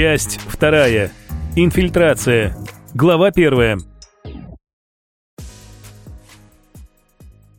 Часть вторая. Инфильтрация. Глава первая.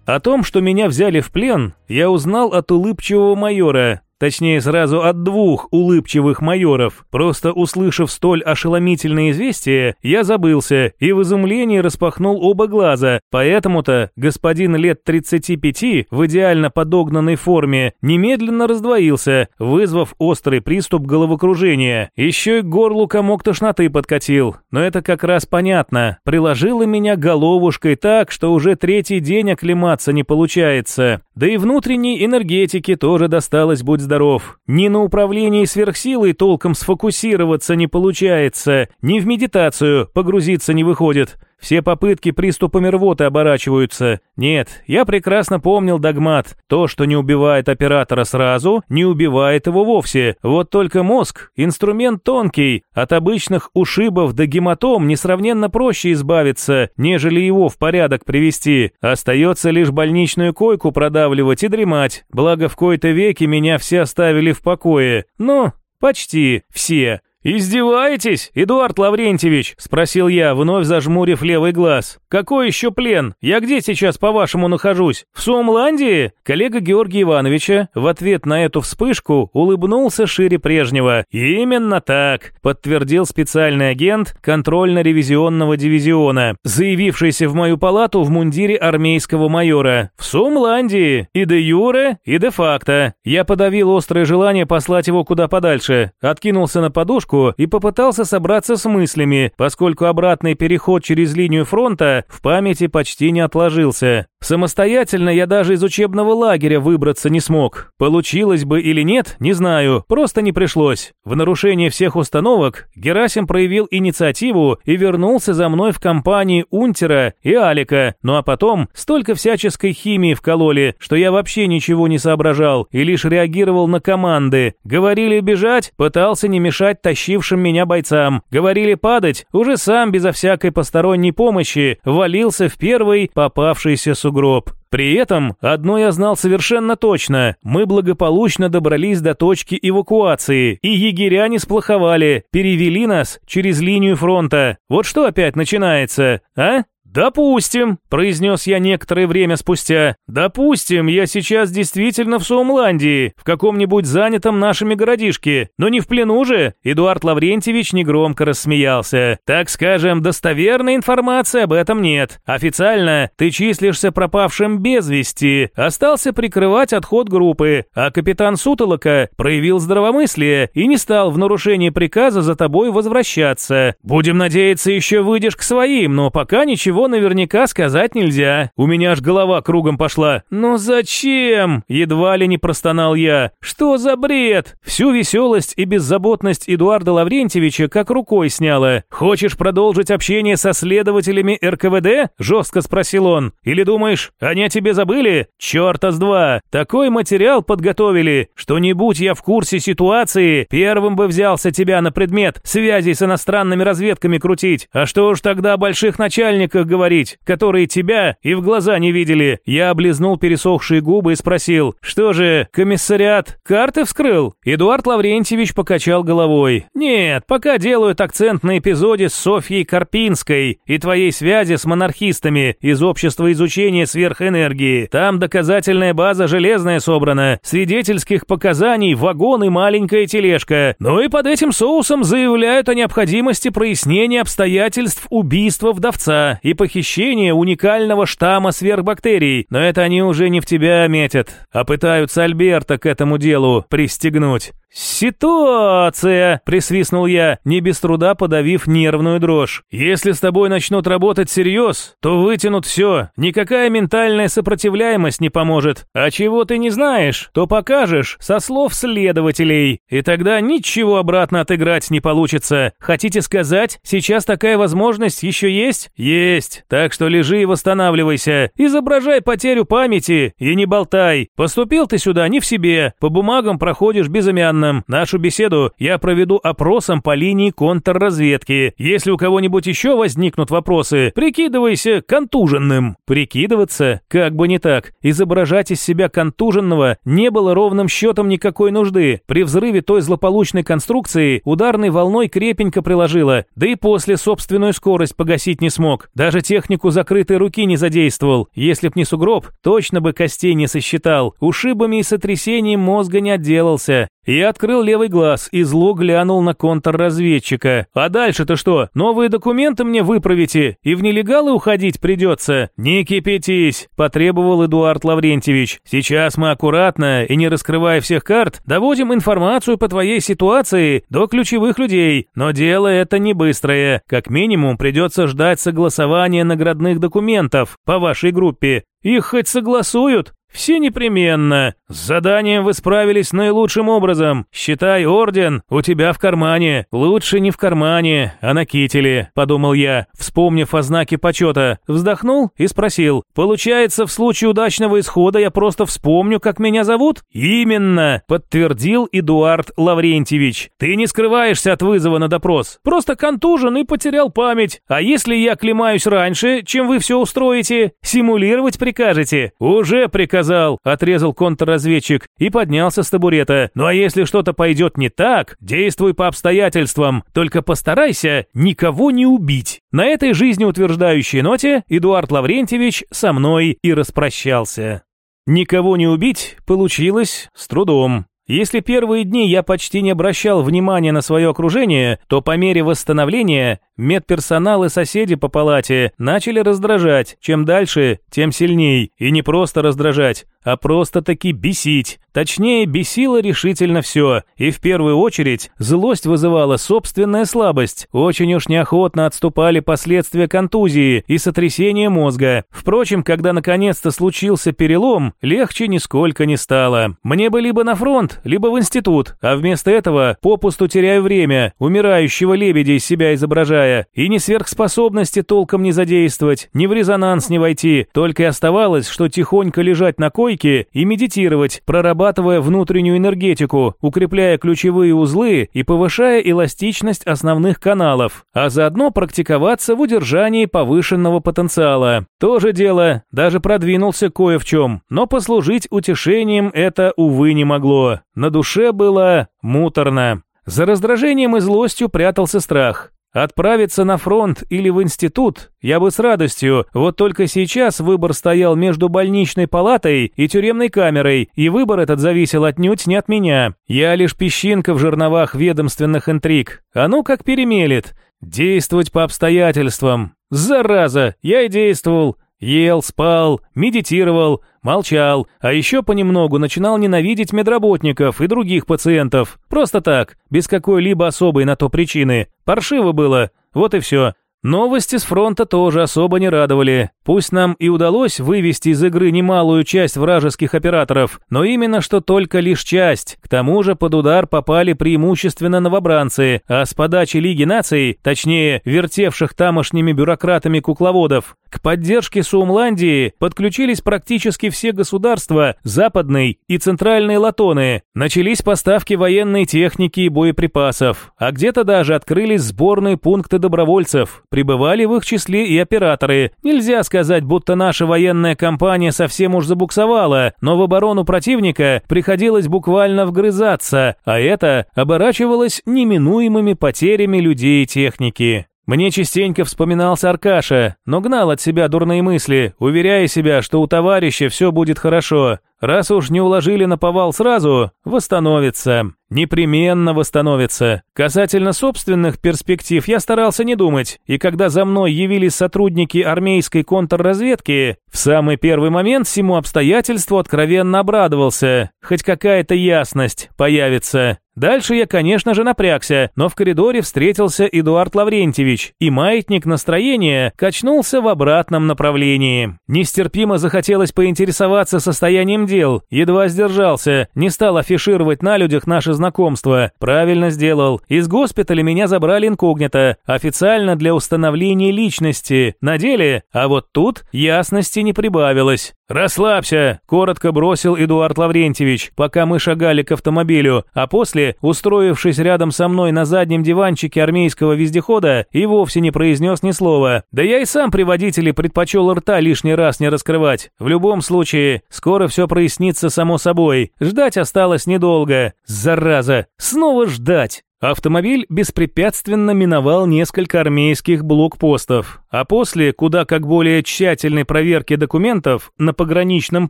О том, что меня взяли в плен, я узнал от улыбчивого майора, Точнее, сразу от двух улыбчивых майоров. Просто услышав столь ошеломительное известие, я забылся и в изумлении распахнул оба глаза. Поэтому-то господин лет 35 в идеально подогнанной форме немедленно раздвоился, вызвав острый приступ головокружения. Еще и горлу комок тошноты подкатил. Но это как раз понятно. Приложила меня головушкой так, что уже третий день оклематься не получается. Да и внутренней энергетики тоже досталось, будь здоров. Ни на управлении сверхсилой толком сфокусироваться не получается, ни в медитацию погрузиться не выходит. Все попытки приступами рвоты оборачиваются. Нет, я прекрасно помнил догмат. То, что не убивает оператора сразу, не убивает его вовсе. Вот только мозг – инструмент тонкий. От обычных ушибов до гематом несравненно проще избавиться, нежели его в порядок привести. Остается лишь больничную койку продавливать и дремать. Благо в кои-то веки меня все оставили в покое. Ну, почти все. «Издеваетесь, Эдуард Лаврентьевич?» – спросил я, вновь зажмурив левый глаз. «Какой еще плен? Я где сейчас, по-вашему, нахожусь? В Сумландии?» Коллега Георгия Ивановича в ответ на эту вспышку улыбнулся шире прежнего. «Именно так», – подтвердил специальный агент контрольно-ревизионного дивизиона, заявившийся в мою палату в мундире армейского майора. «В Сумландии. И де юре, и де факто». Я подавил острое желание послать его куда подальше, откинулся на подушку, подушку и попытался собраться с мыслями, поскольку обратный переход через линию фронта в памяти почти не отложился. Самостоятельно я даже из учебного лагеря выбраться не смог. Получилось бы или нет, не знаю, просто не пришлось. В нарушение всех установок Герасим проявил инициативу и вернулся за мной в компании Унтера и Алика, ну а потом столько всяческой химии вкололи, что я вообще ничего не соображал и лишь реагировал на команды. Говорили бежать, пытался не мешать тащившим меня бойцам. Говорили падать, уже сам безо всякой посторонней помощи валился в первый попавшийся сугроб. При этом одно я знал совершенно точно. Мы благополучно добрались до точки эвакуации, и егеря не сплоховали, перевели нас через линию фронта. Вот что опять начинается, а? «Допустим», – произнес я некоторое время спустя. «Допустим, я сейчас действительно в Сумландии, в каком-нибудь занятом нашими городишке, но не в плену же». Эдуард Лаврентьевич негромко рассмеялся. «Так скажем, достоверной информации об этом нет. Официально ты числишься пропавшим без вести, остался прикрывать отход группы, а капитан Сутолока проявил здравомыслие и не стал в нарушении приказа за тобой возвращаться. Будем надеяться, еще выйдешь к своим, но пока ничего всего наверняка сказать нельзя. У меня аж голова кругом пошла. «Ну зачем?» – едва ли не простонал я. «Что за бред?» Всю веселость и беззаботность Эдуарда Лаврентьевича как рукой сняла. «Хочешь продолжить общение со следователями РКВД?» – жестко спросил он. «Или думаешь, они о тебе забыли? Черта с два! Такой материал подготовили, что не будь я в курсе ситуации, первым бы взялся тебя на предмет связи с иностранными разведками крутить. А что уж тогда о больших начальниках говорить, которые тебя и в глаза не видели. Я облизнул пересохшие губы и спросил, что же, комиссариат карты вскрыл? Эдуард Лаврентьевич покачал головой. Нет, пока делают акцент на эпизоде с Софьей Карпинской и твоей связи с монархистами из общества изучения сверхэнергии. Там доказательная база железная собрана, свидетельских показаний, вагон и маленькая тележка. Ну и под этим соусом заявляют о необходимости прояснения обстоятельств убийства вдовца и похищение уникального штамма сверхбактерий, но это они уже не в тебя метят, а пытаются Альберта к этому делу пристегнуть. «Ситуация!» – присвистнул я, не без труда подавив нервную дрожь. «Если с тобой начнут работать всерьез, то вытянут все, никакая ментальная сопротивляемость не поможет. А чего ты не знаешь, то покажешь со слов следователей, и тогда ничего обратно отыграть не получится. Хотите сказать, сейчас такая возможность еще есть? Есть. Так что лежи и восстанавливайся. Изображай потерю памяти и не болтай. Поступил ты сюда не в себе, по бумагам проходишь безымянно, заключенным. Нашу беседу я проведу опросом по линии контрразведки. Если у кого-нибудь еще возникнут вопросы, прикидывайся контуженным». Прикидываться? Как бы не так. Изображать из себя контуженного не было ровным счетом никакой нужды. При взрыве той злополучной конструкции ударной волной крепенько приложила, да и после собственную скорость погасить не смог. Даже технику закрытой руки не задействовал. Если б не сугроб, точно бы костей не сосчитал. Ушибами и сотрясением мозга не отделался. Я открыл левый глаз и зло глянул на контрразведчика. «А дальше-то что? Новые документы мне выправите? И в нелегалы уходить придется?» «Не кипятись», – потребовал Эдуард Лаврентьевич. «Сейчас мы аккуратно и не раскрывая всех карт, доводим информацию по твоей ситуации до ключевых людей. Но дело это не быстрое. Как минимум придется ждать согласования наградных документов по вашей группе. Их хоть согласуют? «Все непременно. С заданием вы справились наилучшим образом. Считай, орден у тебя в кармане. Лучше не в кармане, а на кителе», – подумал я, вспомнив о знаке почета. Вздохнул и спросил. «Получается, в случае удачного исхода я просто вспомню, как меня зовут?» «Именно», – подтвердил Эдуард Лаврентьевич. «Ты не скрываешься от вызова на допрос. Просто контужен и потерял память. А если я клемаюсь раньше, чем вы все устроите? Симулировать прикажете?» «Уже прикажу сказал», – отрезал контрразведчик и поднялся с табурета. «Ну а если что-то пойдет не так, действуй по обстоятельствам, только постарайся никого не убить». На этой жизнеутверждающей ноте Эдуард Лаврентьевич со мной и распрощался. Никого не убить получилось с трудом. Если первые дни я почти не обращал внимания на свое окружение, то по мере восстановления медперсонал и соседи по палате начали раздражать. Чем дальше, тем сильней. И не просто раздражать, а просто-таки бесить. Точнее, бесило решительно все. И в первую очередь злость вызывала собственная слабость. Очень уж неохотно отступали последствия контузии и сотрясения мозга. Впрочем, когда наконец-то случился перелом, легче нисколько не стало. Мне бы либо на фронт, либо в институт, а вместо этого попусту теряю время, умирающего лебедя из себя изображая, и ни сверхспособности толком не задействовать, ни в резонанс не войти, только и оставалось, что тихонько лежать на койке и медитировать, прорабатывая внутреннюю энергетику, укрепляя ключевые узлы и повышая эластичность основных каналов, а заодно практиковаться в удержании повышенного потенциала. То же дело, даже продвинулся кое в чем, но послужить утешением это, увы, не могло. На душе было муторно. За раздражением и злостью прятался страх. Отправиться на фронт или в институт я бы с радостью, вот только сейчас выбор стоял между больничной палатой и тюремной камерой, и выбор этот зависел отнюдь не от меня. Я лишь песчинка в жерновах ведомственных интриг. А ну как перемелет. Действовать по обстоятельствам. Зараза, я и действовал. Ел, спал, медитировал, молчал, а еще понемногу начинал ненавидеть медработников и других пациентов. Просто так, без какой-либо особой на то причины. Паршиво было, вот и все. Новости с фронта тоже особо не радовали. Пусть нам и удалось вывести из игры немалую часть вражеских операторов, но именно что только лишь часть. К тому же под удар попали преимущественно новобранцы, а с подачи Лиги наций, точнее, вертевших тамошними бюрократами кукловодов, к поддержке Суумландии подключились практически все государства Западной и Центральной Латоны. Начались поставки военной техники и боеприпасов, а где-то даже открылись сборные пункты добровольцев. Прибывали в их числе и операторы. Нельзя сказать, будто наша военная компания совсем уж забуксовала, но в оборону противника приходилось буквально вгрызаться, а это оборачивалось неминуемыми потерями людей и техники. Мне частенько вспоминался Аркаша, но гнал от себя дурные мысли, уверяя себя, что у товарища все будет хорошо. Раз уж не уложили на повал сразу, восстановится. Непременно восстановится. Касательно собственных перспектив я старался не думать, и когда за мной явились сотрудники армейской контрразведки, в самый первый момент всему обстоятельству откровенно обрадовался. Хоть какая-то ясность появится. Дальше я, конечно же, напрягся, но в коридоре встретился Эдуард Лаврентьевич, и маятник настроения качнулся в обратном направлении. Нестерпимо захотелось поинтересоваться состоянием дел, едва сдержался, не стал афишировать на людях наше знакомство. Правильно сделал. Из госпиталя меня забрали инкогнито, официально для установления личности. На деле, а вот тут ясности не прибавилось. «Расслабься», – коротко бросил Эдуард Лаврентьевич, пока мы шагали к автомобилю, а после, устроившись рядом со мной на заднем диванчике армейского вездехода, и вовсе не произнес ни слова. Да я и сам при водителе предпочел рта лишний раз не раскрывать. В любом случае, скоро все прояснится само собой. Ждать осталось недолго. Зараза, снова ждать. Автомобиль беспрепятственно миновал несколько армейских блокпостов, а после, куда как более тщательной проверки документов, на пограничном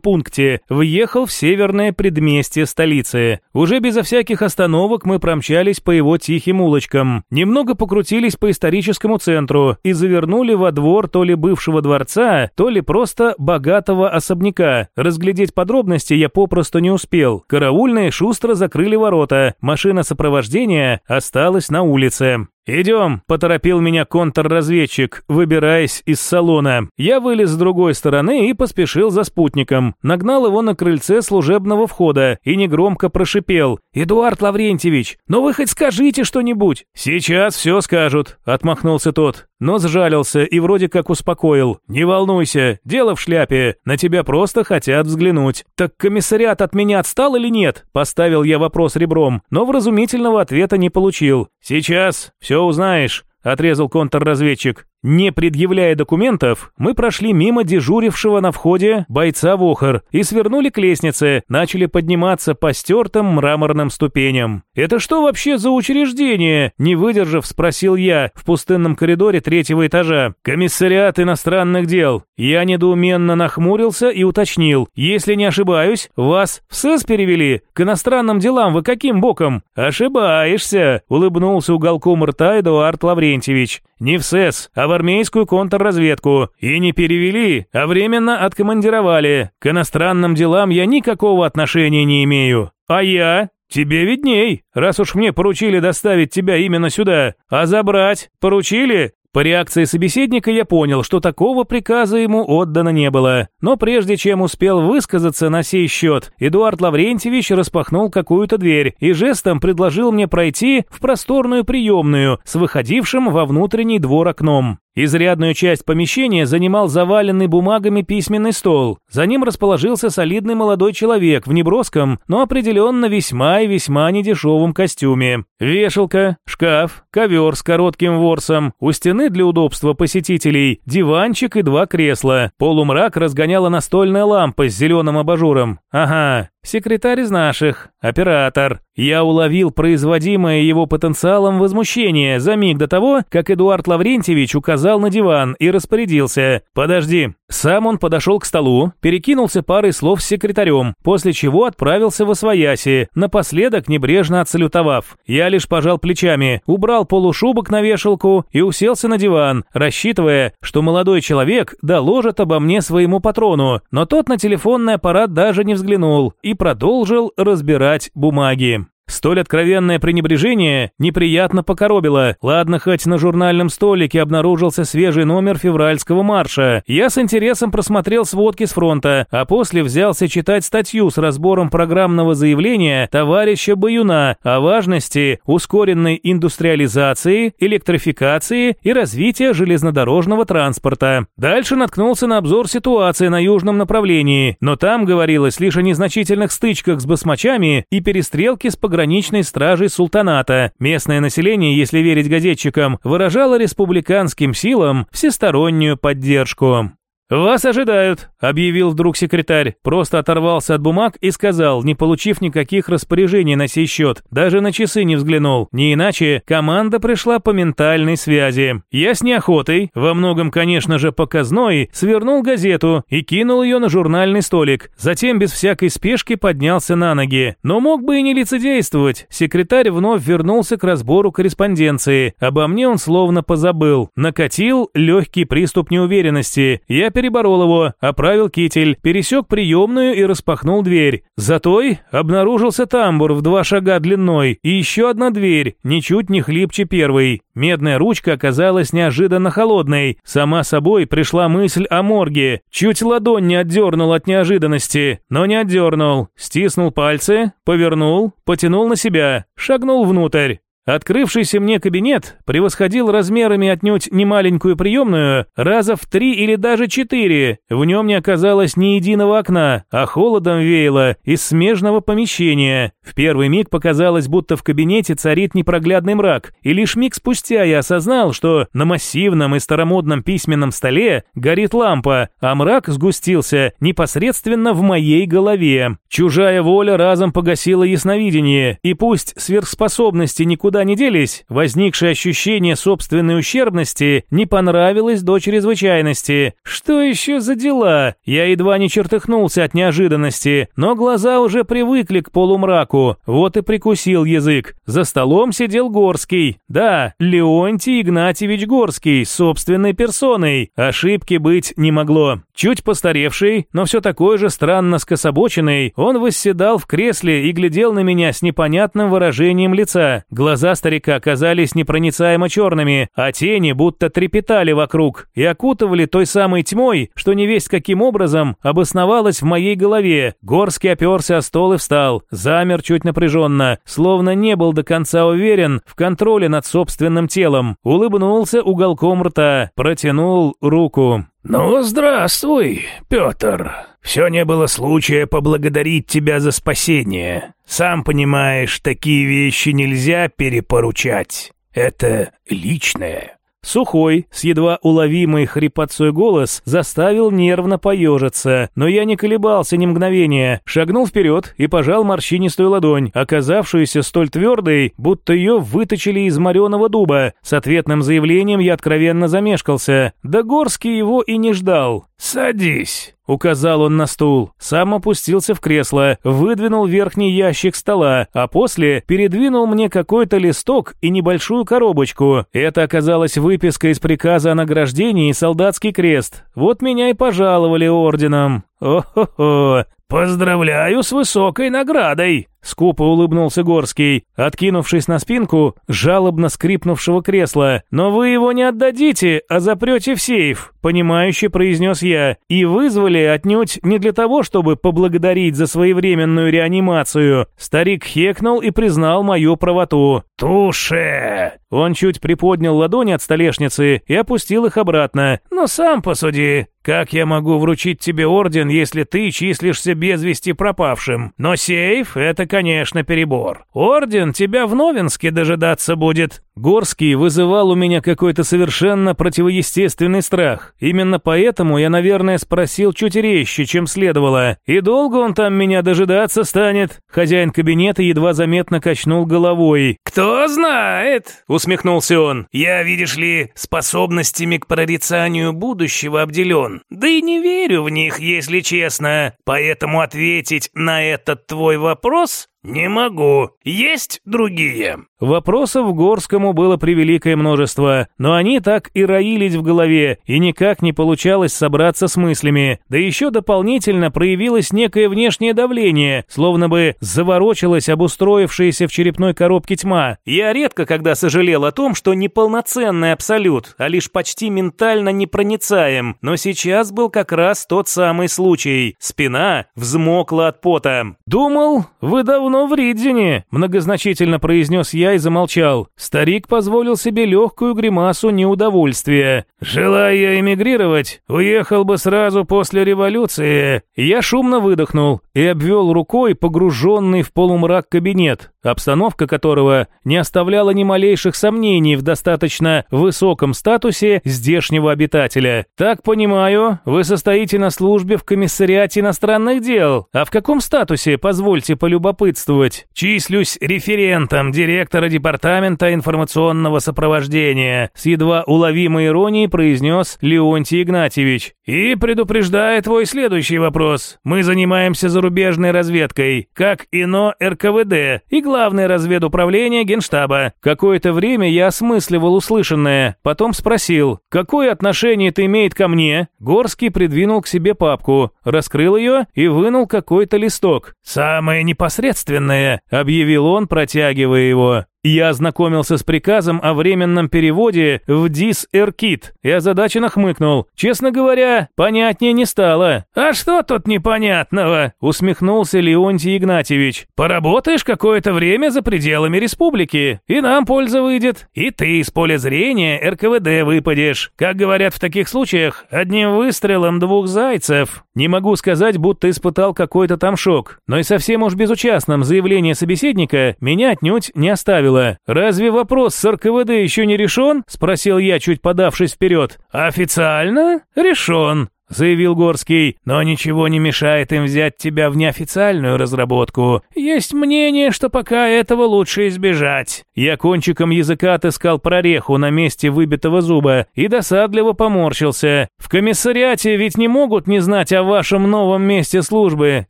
пункте въехал в северное предместье столицы. Уже безо всяких остановок мы промчались по его тихим улочкам, немного покрутились по историческому центру и завернули во двор то ли бывшего дворца, то ли просто богатого особняка. Разглядеть подробности я попросту не успел. Караульные шустро закрыли ворота, машина сопровождения осталась на улице. «Идем», – поторопил меня контрразведчик, выбираясь из салона. Я вылез с другой стороны и поспешил за спутником. Нагнал его на крыльце служебного входа и негромко прошипел. «Эдуард Лаврентьевич, ну вы хоть скажите что-нибудь». «Сейчас все скажут», – отмахнулся тот. Но сжалился и вроде как успокоил. «Не волнуйся, дело в шляпе, на тебя просто хотят взглянуть». «Так комиссариат от меня отстал или нет?» – поставил я вопрос ребром, но вразумительного ответа не получил. «Сейчас, все узнаешь», — отрезал контрразведчик. Не предъявляя документов, мы прошли мимо дежурившего на входе бойца Вохор и свернули к лестнице, начали подниматься по стертым мраморным ступеням. «Это что вообще за учреждение?» Не выдержав, спросил я в пустынном коридоре третьего этажа. «Комиссариат иностранных дел». Я недоуменно нахмурился и уточнил. «Если не ошибаюсь, вас в СЭС перевели? К иностранным делам вы каким боком?» «Ошибаешься», — улыбнулся уголком рта Эдуард Лаврентьевич. «Не в СЭС, а в армейскую контрразведку. И не перевели, а временно откомандировали. К иностранным делам я никакого отношения не имею. А я? Тебе видней, раз уж мне поручили доставить тебя именно сюда. А забрать? Поручили? По реакции собеседника я понял, что такого приказа ему отдано не было. Но прежде чем успел высказаться на сей счет, Эдуард Лаврентьевич распахнул какую-то дверь и жестом предложил мне пройти в просторную приемную с выходившим во внутренний двор окном. Изрядную часть помещения занимал заваленный бумагами письменный стол. За ним расположился солидный молодой человек в неброском, но определенно весьма и весьма недешевом костюме. Вешалка, шкаф, ковер с коротким ворсом, у стены для удобства посетителей, диванчик и два кресла. Полумрак разгоняла настольная лампа с зеленым абажуром. Ага, Секретарь из наших, оператор. Я уловил производимое его потенциалом возмущение за миг до того, как Эдуард Лаврентьевич указал на диван и распорядился. «Подожди». Сам он подошел к столу, перекинулся парой слов с секретарем, после чего отправился в Освояси, напоследок небрежно отсалютовав. Я лишь пожал плечами, убрал полушубок на вешалку и уселся на диван, рассчитывая, что молодой человек доложит обо мне своему патрону, но тот на телефонный аппарат даже не взглянул и продолжил разбирать бумаги. Столь откровенное пренебрежение неприятно покоробило. Ладно, хоть на журнальном столике обнаружился свежий номер февральского марша. Я с интересом просмотрел сводки с фронта, а после взялся читать статью с разбором программного заявления товарища Баюна о важности ускоренной индустриализации, электрификации и развития железнодорожного транспорта. Дальше наткнулся на обзор ситуации на южном направлении, но там говорилось лишь о незначительных стычках с басмачами и перестрелке с пограничными пограничной стражей султаната. Местное население, если верить газетчикам, выражало республиканским силам всестороннюю поддержку. «Вас ожидают», — объявил вдруг секретарь. Просто оторвался от бумаг и сказал, не получив никаких распоряжений на сей счет. Даже на часы не взглянул. Не иначе, команда пришла по ментальной связи. Я с неохотой, во многом, конечно же, показной, свернул газету и кинул ее на журнальный столик. Затем без всякой спешки поднялся на ноги. Но мог бы и не лицедействовать. Секретарь вновь вернулся к разбору корреспонденции. Обо мне он словно позабыл. Накатил легкий приступ неуверенности. Я переборол его, оправил китель, пересек приемную и распахнул дверь. За той обнаружился тамбур в два шага длиной и еще одна дверь, ничуть не хлипче первой. Медная ручка оказалась неожиданно холодной. Сама собой пришла мысль о морге. Чуть ладонь не отдернул от неожиданности, но не отдернул. Стиснул пальцы, повернул, потянул на себя, шагнул внутрь. Открывшийся мне кабинет превосходил размерами отнюдь не маленькую приемную, раза в три или даже четыре. В нем не оказалось ни единого окна, а холодом веяло из смежного помещения. В первый миг показалось, будто в кабинете царит непроглядный мрак, и лишь миг спустя я осознал, что на массивном и старомодном письменном столе горит лампа, а мрак сгустился непосредственно в моей голове. Чужая воля разом погасила ясновидение, и пусть сверхспособности никуда никуда не делись, возникшее ощущение собственной ущербности не понравилось до чрезвычайности. Что еще за дела? Я едва не чертыхнулся от неожиданности, но глаза уже привыкли к полумраку, вот и прикусил язык. За столом сидел Горский. Да, Леонтий Игнатьевич Горский, собственной персоной. Ошибки быть не могло. Чуть постаревший, но все такой же странно скособоченный, он восседал в кресле и глядел на меня с непонятным выражением лица. Глаза Глаза старика казались непроницаемо черными, а тени будто трепетали вокруг и окутывали той самой тьмой, что не весть каким образом обосновалась в моей голове. Горский оперся о стол и встал, замер чуть напряженно, словно не был до конца уверен в контроле над собственным телом. Улыбнулся уголком рта, протянул руку. «Ну, здравствуй, Петр. Все не было случая поблагодарить тебя за спасение. Сам понимаешь, такие вещи нельзя перепоручать. Это личное». Сухой, с едва уловимой хрипотцой голос заставил нервно поежиться, но я не колебался ни мгновения, шагнул вперед и пожал морщинистую ладонь, оказавшуюся столь твердой, будто ее выточили из мореного дуба. С ответным заявлением я откровенно замешкался, да Горский его и не ждал. «Садись», — указал он на стул. Сам опустился в кресло, выдвинул верхний ящик стола, а после передвинул мне какой-то листок и небольшую коробочку. Это оказалась выписка из приказа о награждении солдатский крест. Вот меня и пожаловали орденом. О-хо-хо. Поздравляю с высокой наградой. Скупо улыбнулся Горский, откинувшись на спинку жалобно скрипнувшего кресла. «Но вы его не отдадите, а запрете в сейф», — понимающе произнес я. «И вызвали отнюдь не для того, чтобы поблагодарить за своевременную реанимацию». Старик хекнул и признал мою правоту. «Туше!» Он чуть приподнял ладони от столешницы и опустил их обратно. «Но сам посуди. Как я могу вручить тебе орден, если ты числишься без вести пропавшим? Но сейф — это конечно, перебор. Орден тебя в Новинске дожидаться будет. Горский вызывал у меня какой-то совершенно противоестественный страх. Именно поэтому я, наверное, спросил чуть резче, чем следовало. И долго он там меня дожидаться станет? Хозяин кабинета едва заметно качнул головой. «Кто знает?» — усмехнулся он. «Я, видишь ли, способностями к прорицанию будущего обделен. Да и не верю в них, если честно. Поэтому ответить на этот твой вопрос «Не могу. Есть другие?» Вопросов Горскому было превеликое множество, но они так и роились в голове, и никак не получалось собраться с мыслями. Да еще дополнительно проявилось некое внешнее давление, словно бы заворочилась обустроившаяся в черепной коробке тьма. Я редко когда сожалел о том, что не полноценный абсолют, а лишь почти ментально непроницаем, но сейчас был как раз тот самый случай. Спина взмокла от пота. «Думал, вы давно в Ридзине», – многозначительно произнес я и замолчал. Старик позволил себе легкую гримасу неудовольствия. «Желая я эмигрировать, уехал бы сразу после революции». Я шумно выдохнул и обвел рукой погруженный в полумрак кабинет обстановка которого не оставляла ни малейших сомнений в достаточно высоком статусе здешнего обитателя. Так понимаю, вы состоите на службе в комиссариате иностранных дел. А в каком статусе, позвольте полюбопытствовать? Числюсь референтом директора директора департамента информационного сопровождения, с едва уловимой иронией произнес Леонтий Игнатьевич. И предупреждает твой следующий вопрос. Мы занимаемся зарубежной разведкой, как ИНО РКВД и Главное разведуправление Генштаба. Какое-то время я осмысливал услышанное, потом спросил, какое отношение это имеет ко мне? Горский придвинул к себе папку, раскрыл ее и вынул какой-то листок. «Самое непосредственное», — объявил он, протягивая его. Я ознакомился с приказом о временном переводе в ДИС Эркит и озадаченно хмыкнул. Честно говоря, понятнее не стало. «А что тут непонятного?» – усмехнулся Леонтий Игнатьевич. «Поработаешь какое-то время за пределами республики, и нам польза выйдет. И ты из поля зрения РКВД выпадешь. Как говорят в таких случаях, одним выстрелом двух зайцев». Не могу сказать, будто испытал какой-то там шок, но и совсем уж безучастным заявление собеседника меня отнюдь не оставило было. «Разве вопрос с РКВД еще не решен?» – спросил я, чуть подавшись вперед. «Официально? Решен заявил Горский, но ничего не мешает им взять тебя в неофициальную разработку. Есть мнение, что пока этого лучше избежать. Я кончиком языка отыскал прореху на месте выбитого зуба и досадливо поморщился. В комиссариате ведь не могут не знать о вашем новом месте службы,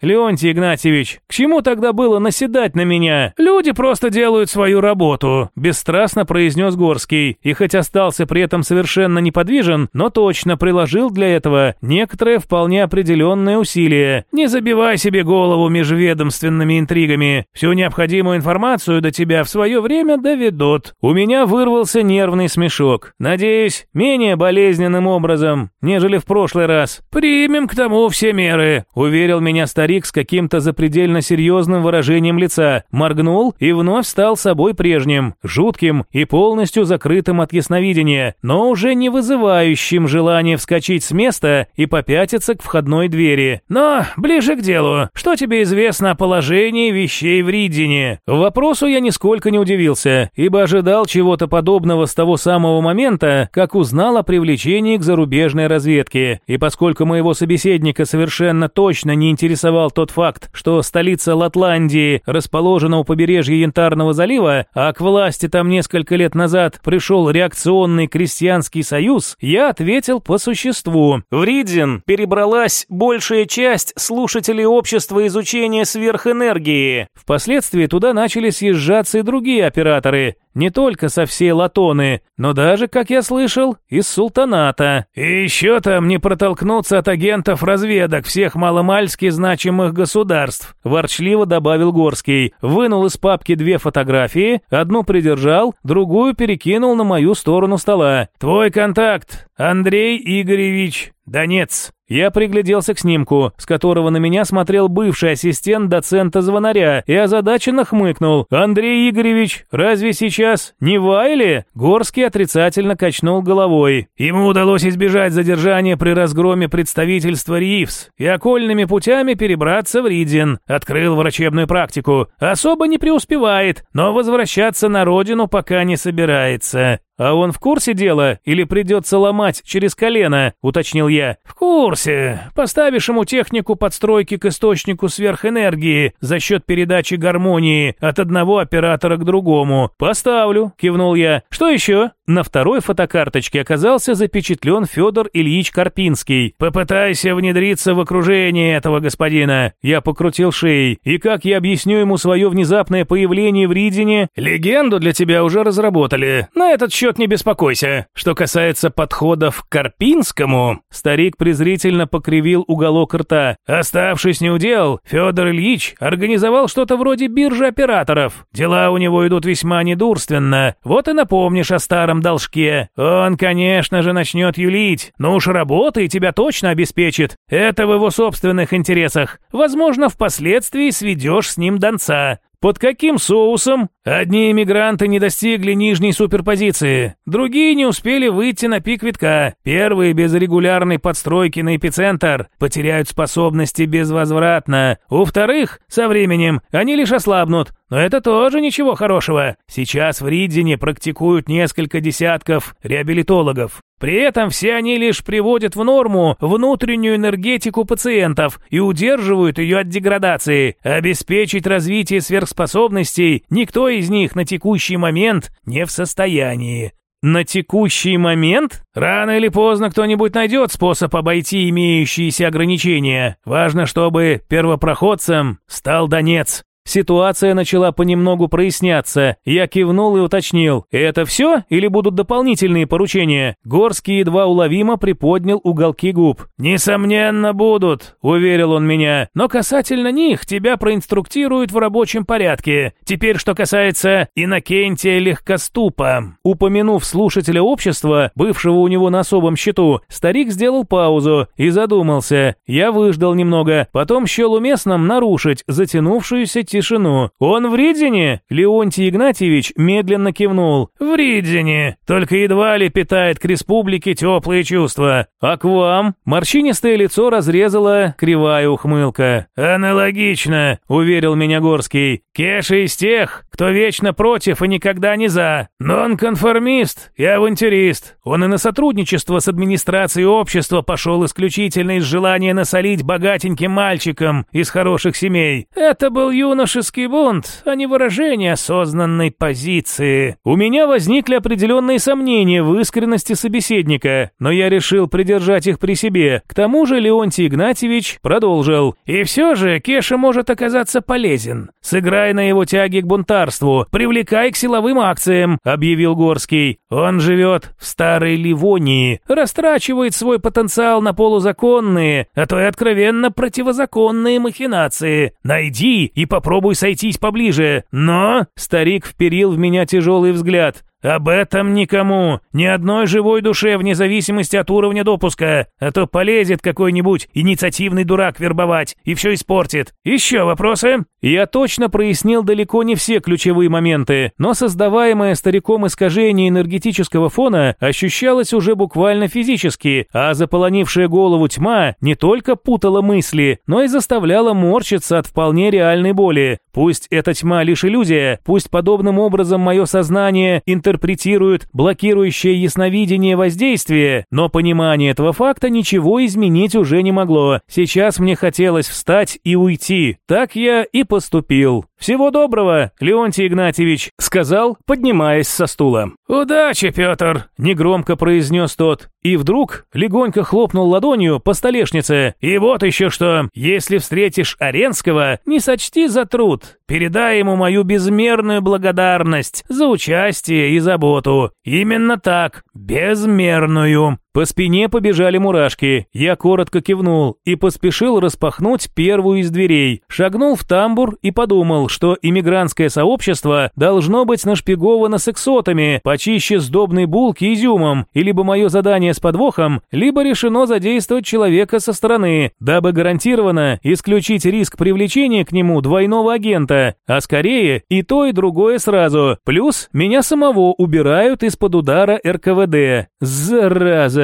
Леонтий Игнатьевич. К чему тогда было наседать на меня? Люди просто делают свою работу, бесстрастно произнес Горский, и хоть остался при этом совершенно неподвижен, но точно приложил для этого некоторые вполне определенные усилия. Не забивай себе голову межведомственными интригами. Всю необходимую информацию до тебя в свое время доведут. У меня вырвался нервный смешок. Надеюсь, менее болезненным образом, нежели в прошлый раз. Примем к тому все меры, уверил меня старик с каким-то запредельно серьезным выражением лица. Моргнул и вновь стал собой прежним, жутким и полностью закрытым от ясновидения, но уже не вызывающим желания вскочить с места попятиться к входной двери. «Но ближе к делу. Что тебе известно о положении вещей в Риддине?» Вопросу я нисколько не удивился, ибо ожидал чего-то подобного с того самого момента, как узнал о привлечении к зарубежной разведке. И поскольку моего собеседника совершенно точно не интересовал тот факт, что столица Латландии расположена у побережья Янтарного залива, а к власти там несколько лет назад пришел реакционный крестьянский союз, я ответил по существу. В Риддине Ридзин перебралась большая часть слушателей общества изучения сверхэнергии. Впоследствии туда начали съезжаться и другие операторы, не только со всей Латоны, но даже, как я слышал, из Султаната. И еще там не протолкнуться от агентов разведок всех маломальски значимых государств, ворчливо добавил Горский. Вынул из папки две фотографии, одну придержал, другую перекинул на мою сторону стола. Твой контакт, Андрей Игоревич Донец. Я пригляделся к снимку, с которого на меня смотрел бывший ассистент доцента Звонаря, и озадаченно хмыкнул. «Андрей Игоревич, разве сейчас не Вайли?» Горский отрицательно качнул головой. Ему удалось избежать задержания при разгроме представительства РИФС и окольными путями перебраться в Ридин. Открыл врачебную практику. Особо не преуспевает, но возвращаться на родину пока не собирается. «А он в курсе дела или придется ломать через колено?» – уточнил я. «В курсе. Поставишь ему технику подстройки к источнику сверхэнергии за счет передачи гармонии от одного оператора к другому». «Поставлю», – кивнул я. «Что еще?» На второй фотокарточке оказался запечатлен Федор Ильич Карпинский. «Попытайся внедриться в окружение этого господина». Я покрутил шеей. «И как я объясню ему свое внезапное появление в Ридине?» «Легенду для тебя уже разработали. На этот счет не беспокойся. Что касается подходов к Карпинскому...» Старик презрительно покривил уголок рта. «Оставшись неудел, Федор Ильич организовал что-то вроде биржи операторов. Дела у него идут весьма недурственно. Вот и напомнишь о старом должке. Он, конечно же, начнет юлить, но уж работой тебя точно обеспечит. Это в его собственных интересах. Возможно, впоследствии сведешь с ним донца. Под каким соусом? Одни иммигранты не достигли нижней суперпозиции, другие не успели выйти на пик витка. Первые без регулярной подстройки на эпицентр потеряют способности безвозвратно. У вторых, со временем, они лишь ослабнут. Но это тоже ничего хорошего. Сейчас в Ридзине практикуют несколько десятков реабилитологов. При этом все они лишь приводят в норму внутреннюю энергетику пациентов и удерживают ее от деградации. Обеспечить развитие сверхспособностей никто из них на текущий момент не в состоянии. На текущий момент? Рано или поздно кто-нибудь найдет способ обойти имеющиеся ограничения. Важно, чтобы первопроходцем стал Донец. Ситуация начала понемногу проясняться. Я кивнул и уточнил. «Это все или будут дополнительные поручения?» Горский едва уловимо приподнял уголки губ. «Несомненно, будут», — уверил он меня. «Но касательно них тебя проинструктируют в рабочем порядке. Теперь, что касается Иннокентия Легкоступа». Упомянув слушателя общества, бывшего у него на особом счету, старик сделал паузу и задумался. Я выждал немного, потом счел уместным нарушить затянувшуюся тишину. «Он в Ридине?» Леонтий Игнатьевич медленно кивнул. «В Ридине. Только едва ли питает к республике теплые чувства. А к вам?» Морщинистое лицо разрезала кривая ухмылка. «Аналогично», — уверил меня Горский. «Кеша из тех, кто вечно против и никогда не за. Но он конформист и авантюрист. Он и на сотрудничество с администрацией общества пошел исключительно из желания насолить богатеньким мальчикам из хороших семей. Это был юный юношеский бунт, а не выражение осознанной позиции. У меня возникли определенные сомнения в искренности собеседника, но я решил придержать их при себе. К тому же Леонтий Игнатьевич продолжил. И все же Кеша может оказаться полезен. Сыграй на его тяге к бунтарству, привлекай к силовым акциям, объявил Горский. Он живет в старой Ливонии, растрачивает свой потенциал на полузаконные, а то и откровенно противозаконные махинации. Найди и попробуй попробуй сойтись поближе, но...» Старик вперил в меня тяжелый взгляд. Об этом никому, ни одной живой душе вне зависимости от уровня допуска, а то полезет какой-нибудь инициативный дурак вербовать и все испортит. Еще вопросы? Я точно прояснил далеко не все ключевые моменты, но создаваемое стариком искажение энергетического фона ощущалось уже буквально физически, а заполонившая голову тьма не только путала мысли, но и заставляла морщиться от вполне реальной боли. Пусть эта тьма лишь иллюзия, пусть подобным образом мое сознание интерпретирует интерпретируют блокирующее ясновидение воздействие, но понимание этого факта ничего изменить уже не могло. Сейчас мне хотелось встать и уйти. Так я и поступил. «Всего доброго, Леонтий Игнатьевич», — сказал, поднимаясь со стула. «Удачи, Петр», — негромко произнес тот. И вдруг легонько хлопнул ладонью по столешнице. «И вот еще что. Если встретишь Аренского, не сочти за труд. Передай ему мою безмерную благодарность за участие и заботу. Именно так, безмерную». По спине побежали мурашки. Я коротко кивнул и поспешил распахнуть первую из дверей. Шагнул в тамбур и подумал, что иммигрантское сообщество должно быть нашпиговано сексотами, почище сдобной булки изюмом, и либо мое задание с подвохом, либо решено задействовать человека со стороны, дабы гарантированно исключить риск привлечения к нему двойного агента, а скорее и то, и другое сразу. Плюс меня самого убирают из-под удара РКВД. Зараза!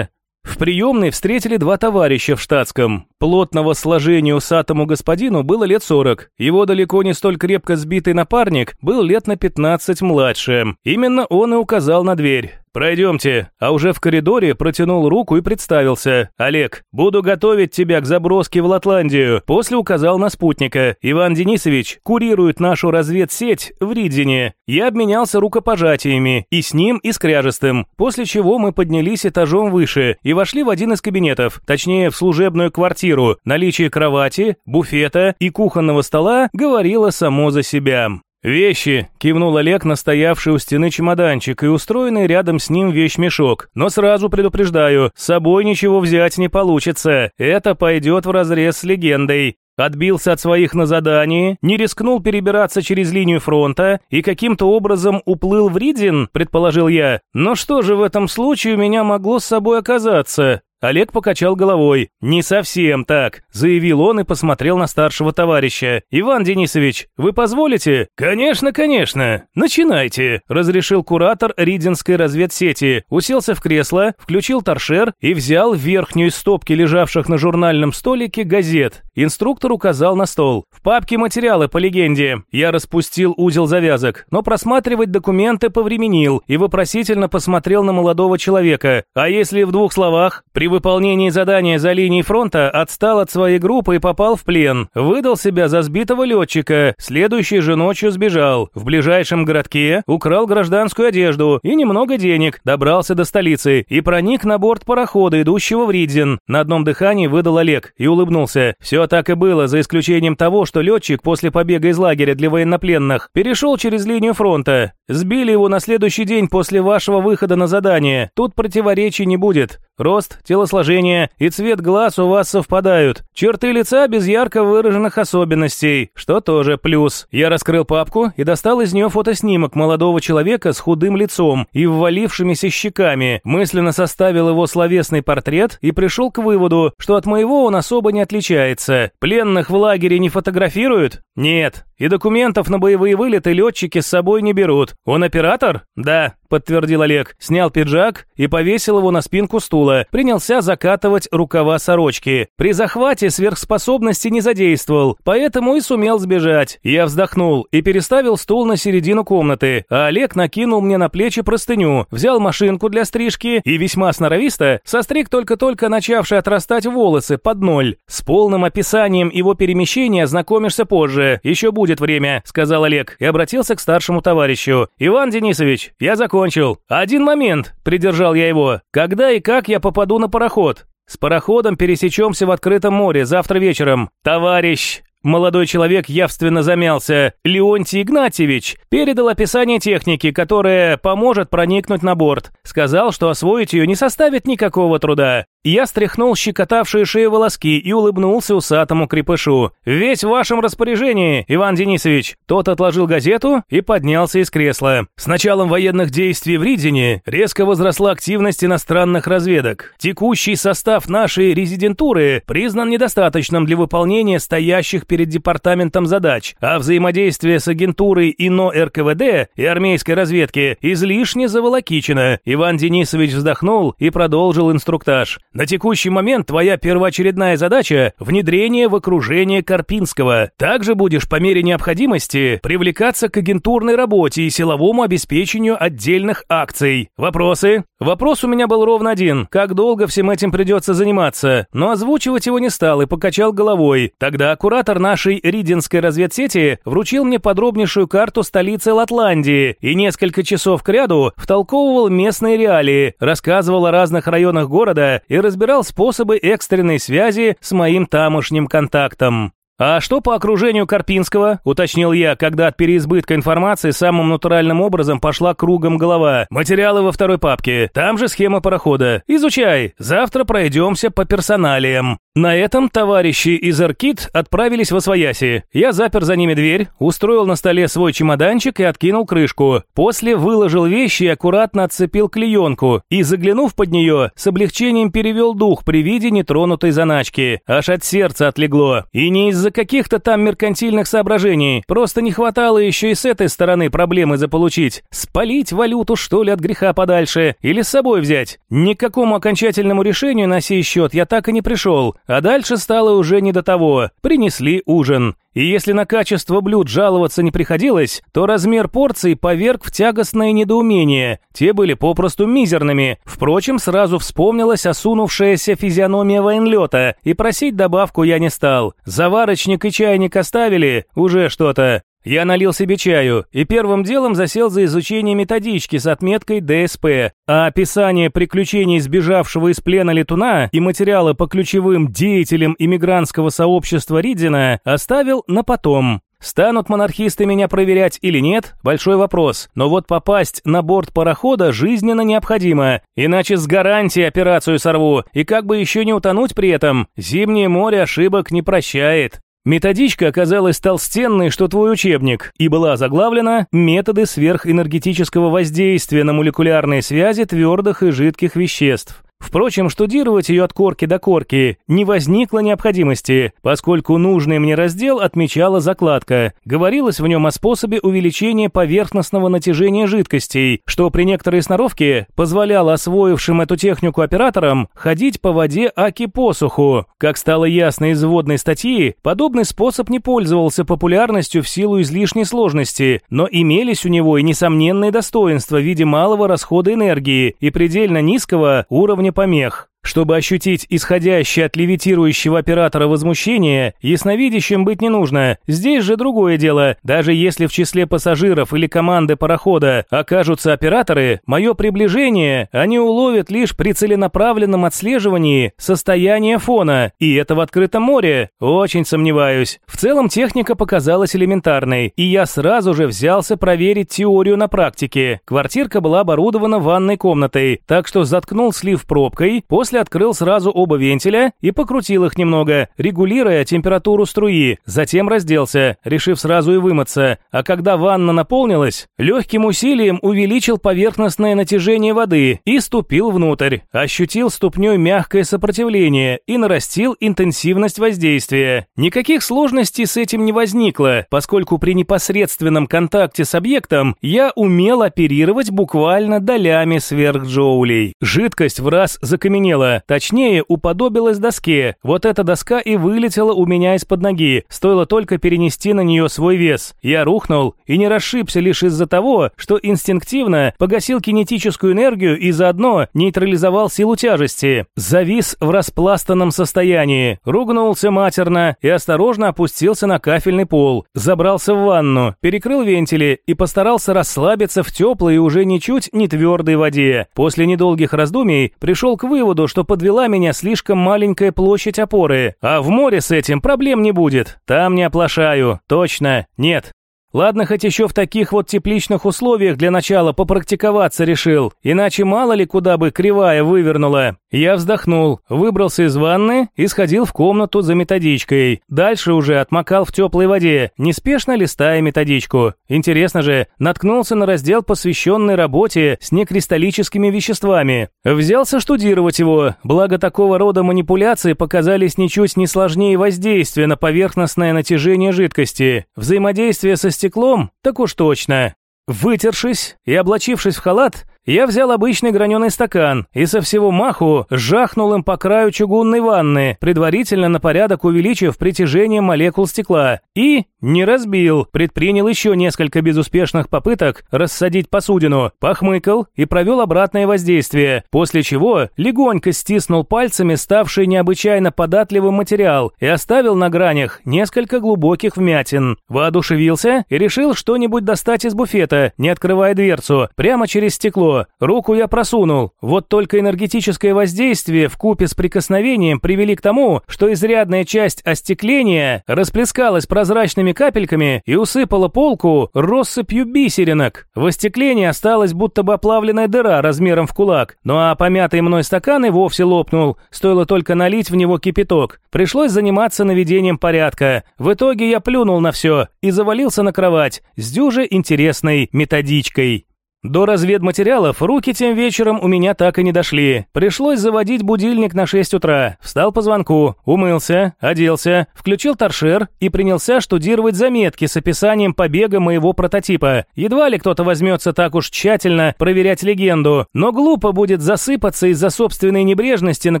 В приемной встретили два товарища в штатском. Плотного сложения усатому господину было лет сорок. Его далеко не столь крепко сбитый напарник был лет на пятнадцать младше. Именно он и указал на дверь. «Пройдемте». А уже в коридоре протянул руку и представился. «Олег, буду готовить тебя к заброске в Латландию». После указал на спутника. «Иван Денисович курирует нашу разведсеть в Ридзине». Я обменялся рукопожатиями и с ним, и с Кряжестым, после чего мы поднялись этажом выше и вошли в один из кабинетов, точнее в служебную квартиру. Наличие кровати, буфета и кухонного стола говорило само за себя. «Вещи!» – кивнул Олег на стоявший у стены чемоданчик и устроенный рядом с ним вещмешок. «Но сразу предупреждаю, с собой ничего взять не получится. Это пойдет вразрез с легендой. Отбился от своих на задании, не рискнул перебираться через линию фронта и каким-то образом уплыл в Ридин, предположил я. Но что же в этом случае у меня могло с собой оказаться? Олег покачал головой. «Не совсем так», – заявил он и посмотрел на старшего товарища. «Иван Денисович, вы позволите?» «Конечно, конечно. Начинайте», – разрешил куратор Ридинской разведсети. Уселся в кресло, включил торшер и взял верхнюю из стопки лежавших на журнальном столике газет. Инструктор указал на стол. «В папке материалы по легенде». Я распустил узел завязок, но просматривать документы повременил и вопросительно посмотрел на молодого человека. «А если в двух словах?» При выполнении задания за линией фронта отстал от своей группы и попал в плен. Выдал себя за сбитого летчика. Следующей же ночью сбежал. В ближайшем городке украл гражданскую одежду и немного денег. Добрался до столицы и проник на борт парохода, идущего в Ридзин. На одном дыхании выдал Олег и улыбнулся. Все так и было, за исключением того, что летчик после побега из лагеря для военнопленных перешел через линию фронта. Сбили его на следующий день после вашего выхода на задание. Тут противоречий не будет. Рост, телосложение и цвет глаз у вас совпадают. Черты лица без ярко выраженных особенностей, что тоже плюс. Я раскрыл папку и достал из нее фотоснимок молодого человека с худым лицом и ввалившимися щеками. Мысленно составил его словесный портрет и пришел к выводу, что от моего он особо не отличается. Пленных в лагере не фотографируют? Нет. И документов на боевые вылеты летчики с собой не берут. Он оператор? Да подтвердил Олег, снял пиджак и повесил его на спинку стула, принялся закатывать рукава сорочки. При захвате сверхспособности не задействовал, поэтому и сумел сбежать. Я вздохнул и переставил стул на середину комнаты, а Олег накинул мне на плечи простыню, взял машинку для стрижки и весьма сноровисто состриг только-только начавшие отрастать волосы под ноль. С полным описанием его перемещения знакомишься позже, еще будет время, сказал Олег и обратился к старшему товарищу. Иван Денисович, я закончил. Один момент, придержал я его. Когда и как я попаду на пароход? С пароходом пересечемся в открытом море завтра вечером. Товарищ, Молодой человек явственно замялся. Леонтий Игнатьевич передал описание техники, которая поможет проникнуть на борт. Сказал, что освоить ее не составит никакого труда. Я стряхнул щекотавшие шею волоски и улыбнулся усатому крепышу. «Весь в вашем распоряжении, Иван Денисович». Тот отложил газету и поднялся из кресла. С началом военных действий в Ридине резко возросла активность иностранных разведок. Текущий состав нашей резидентуры признан недостаточным для выполнения стоящих перед департаментом задач, а взаимодействие с агентурой ИНО РКВД и армейской разведки излишне заволокичено. Иван Денисович вздохнул и продолжил инструктаж. На текущий момент твоя первоочередная задача – внедрение в окружение Карпинского. Также будешь по мере необходимости привлекаться к агентурной работе и силовому обеспечению отдельных акций. Вопросы? Вопрос у меня был ровно один. Как долго всем этим придется заниматься? Но озвучивать его не стал и покачал головой. Тогда куратор нашей ридинской разведсети вручил мне подробнейшую карту столицы Латландии и несколько часов кряду втолковывал местные реалии, рассказывал о разных районах города и разбирал способы экстренной связи с моим тамошним контактом. «А что по окружению Карпинского?» – уточнил я, когда от переизбытка информации самым натуральным образом пошла кругом голова. «Материалы во второй папке. Там же схема парохода. Изучай. Завтра пройдемся по персоналиям». На этом товарищи из Аркит отправились в Освояси. Я запер за ними дверь, устроил на столе свой чемоданчик и откинул крышку. После выложил вещи и аккуратно отцепил клеенку. И, заглянув под нее, с облегчением перевел дух при виде нетронутой заначки. Аж от сердца отлегло. И не из-за каких-то там меркантильных соображений. Просто не хватало еще и с этой стороны проблемы заполучить. Спалить валюту, что ли, от греха подальше? Или с собой взять? Ни к какому окончательному решению на сей счет я так и не пришел. А дальше стало уже не до того. Принесли ужин. И если на качество блюд жаловаться не приходилось, то размер порций поверг в тягостное недоумение. Те были попросту мизерными. Впрочем, сразу вспомнилась осунувшаяся физиономия военлета, и просить добавку я не стал. Заварочник и чайник оставили, уже что-то. Я налил себе чаю и первым делом засел за изучение методички с отметкой ДСП, а описание приключений сбежавшего из плена летуна и материалы по ключевым деятелям иммигрантского сообщества Ридзина оставил на потом. Станут монархисты меня проверять или нет – большой вопрос. Но вот попасть на борт парохода жизненно необходимо, иначе с гарантией операцию сорву, и как бы еще не утонуть при этом, зимнее море ошибок не прощает. Методичка оказалась толстенной, что твой учебник, и была заглавлена «Методы сверхэнергетического воздействия на молекулярные связи твердых и жидких веществ». Впрочем, штудировать ее от корки до корки не возникло необходимости, поскольку нужный мне раздел отмечала закладка. Говорилось в нем о способе увеличения поверхностного натяжения жидкостей, что при некоторой сноровке позволяло освоившим эту технику операторам ходить по воде аки посуху. Как стало ясно из вводной статьи, подобный способ не пользовался популярностью в силу излишней сложности, но имелись у него и несомненные достоинства в виде малого расхода энергии и предельно низкого уровня помех. Чтобы ощутить исходящее от левитирующего оператора возмущение, ясновидящим быть не нужно. Здесь же другое дело. Даже если в числе пассажиров или команды парохода окажутся операторы, мое приближение они уловят лишь при целенаправленном отслеживании состояния фона. И это в открытом море. Очень сомневаюсь. В целом техника показалась элементарной, и я сразу же взялся проверить теорию на практике. Квартирка была оборудована ванной комнатой, так что заткнул слив пробкой, после Открыл сразу оба вентиля и покрутил их немного, регулируя температуру струи. Затем разделся, решив сразу и вымыться. А когда ванна наполнилась, легким усилием увеличил поверхностное натяжение воды и ступил внутрь. Ощутил ступней мягкое сопротивление и нарастил интенсивность воздействия. Никаких сложностей с этим не возникло, поскольку при непосредственном контакте с объектом я умел оперировать буквально долями сверхджоулей. Жидкость в раз закаменела полетела, точнее, уподобилась доске. Вот эта доска и вылетела у меня из-под ноги, стоило только перенести на нее свой вес. Я рухнул и не расшибся лишь из-за того, что инстинктивно погасил кинетическую энергию и заодно нейтрализовал силу тяжести. Завис в распластанном состоянии, ругнулся матерно и осторожно опустился на кафельный пол. Забрался в ванну, перекрыл вентили и постарался расслабиться в теплой и уже ничуть не твердой воде. После недолгих раздумий пришел к выводу, что подвела меня слишком маленькая площадь опоры, а в море с этим проблем не будет. Там не оплошаю. Точно. Нет. Ладно, хоть еще в таких вот тепличных условиях для начала попрактиковаться решил, иначе мало ли куда бы кривая вывернула. Я вздохнул, выбрался из ванны и сходил в комнату за методичкой. Дальше уже отмокал в теплой воде, неспешно листая методичку. Интересно же, наткнулся на раздел, посвященный работе с некристаллическими веществами. Взялся штудировать его, благо такого рода манипуляции показались ничуть не сложнее воздействия на поверхностное натяжение жидкости. Взаимодействие со стеклом? Так уж точно. Вытершись и облачившись в халат, я взял обычный граненый стакан и со всего маху жахнул им по краю чугунной ванны, предварительно на порядок увеличив притяжение молекул стекла. И не разбил, предпринял еще несколько безуспешных попыток рассадить посудину, похмыкал и провел обратное воздействие, после чего легонько стиснул пальцами ставший необычайно податливый материал и оставил на гранях несколько глубоких вмятин. Воодушевился и решил что-нибудь достать из буфета, не открывая дверцу, прямо через стекло, руку я просунул. Вот только энергетическое воздействие в купе с прикосновением привели к тому, что изрядная часть остекления расплескалась прозрачными капельками и усыпала полку россыпью бисеринок. В остеклении осталась будто бы оплавленная дыра размером в кулак. Ну а помятый мной стакан и вовсе лопнул, стоило только налить в него кипяток. Пришлось заниматься наведением порядка. В итоге я плюнул на все и завалился на кровать с дюже интересной методичкой. До разведматериалов руки тем вечером у меня так и не дошли. Пришлось заводить будильник на 6 утра. Встал по звонку, умылся, оделся, включил торшер и принялся штудировать заметки с описанием побега моего прототипа. Едва ли кто-то возьмется так уж тщательно проверять легенду, но глупо будет засыпаться из-за собственной небрежности на